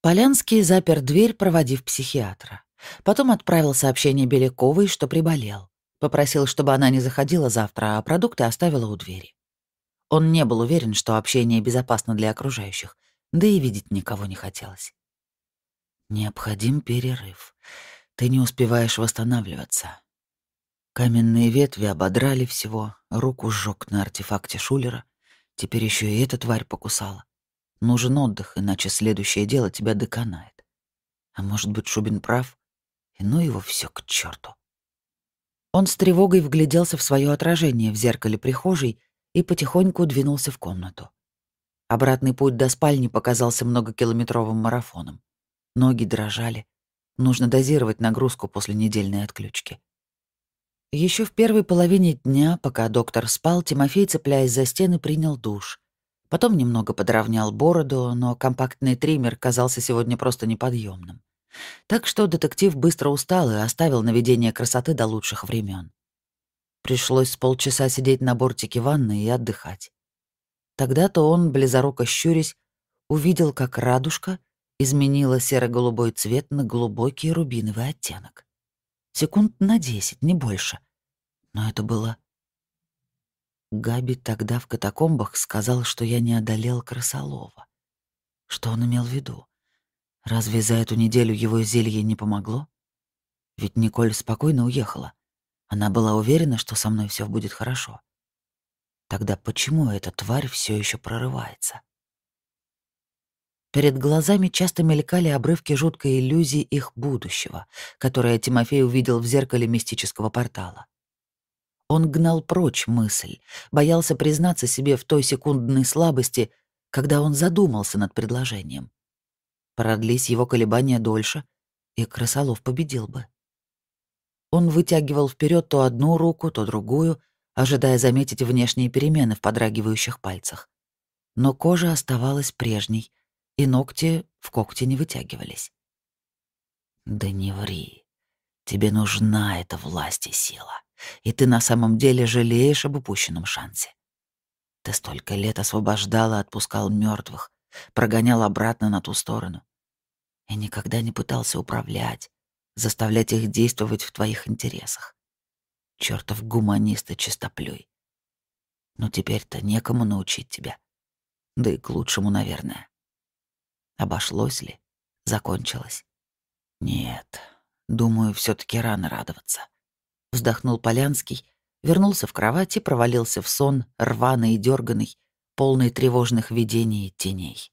Полянский запер дверь, проводив психиатра. Потом отправил сообщение Беляковой, что приболел. Попросил, чтобы она не заходила завтра, а продукты оставила у двери. Он не был уверен, что общение безопасно для окружающих, да и видеть никого не хотелось. «Необходим перерыв. Ты не успеваешь восстанавливаться. Каменные ветви ободрали всего, руку сжег на артефакте Шулера. Теперь еще и эта тварь покусала. Нужен отдых, иначе следующее дело тебя доконает. А может быть, Шубин прав? И ну его все к черту. Он с тревогой вгляделся в свое отражение в зеркале прихожей и потихоньку двинулся в комнату. Обратный путь до спальни показался многокилометровым марафоном. Ноги дрожали. Нужно дозировать нагрузку после недельной отключки. Еще в первой половине дня, пока доктор спал, Тимофей, цепляясь за стены, принял душ. Потом немного подровнял бороду, но компактный триммер казался сегодня просто неподъемным. Так что детектив быстро устал и оставил наведение красоты до лучших времен. Пришлось полчаса сидеть на бортике ванны и отдыхать. Тогда-то он, близоруко щурясь, увидел, как радужка изменила серо-голубой цвет на глубокий рубиновый оттенок. Секунд на десять, не больше. Но это было... Габи тогда в катакомбах сказал, что я не одолел Красолова. Что он имел в виду? Разве за эту неделю его зелье не помогло? Ведь Николь спокойно уехала. Она была уверена, что со мной все будет хорошо. Тогда почему эта тварь все еще прорывается? Перед глазами часто мелькали обрывки жуткой иллюзии их будущего, которое Тимофей увидел в зеркале мистического портала. Он гнал прочь мысль, боялся признаться себе в той секундной слабости, когда он задумался над предложением. Продлись его колебания дольше, и Красолов победил бы. Он вытягивал вперед то одну руку, то другую, ожидая заметить внешние перемены в подрагивающих пальцах. Но кожа оставалась прежней, и ногти в когти не вытягивались. «Да не ври. Тебе нужна эта власть и сила, и ты на самом деле жалеешь об упущенном шансе. Ты столько лет освобождал и отпускал мертвых, прогонял обратно на ту сторону. И никогда не пытался управлять, заставлять их действовать в твоих интересах. Чёртов гуманист и чистоплюй. Но теперь-то некому научить тебя. Да и к лучшему, наверное. Обошлось ли? Закончилось? Нет, думаю, все таки рано радоваться. Вздохнул Полянский, вернулся в кровать и провалился в сон, рваный и дерганый, полный тревожных видений и теней.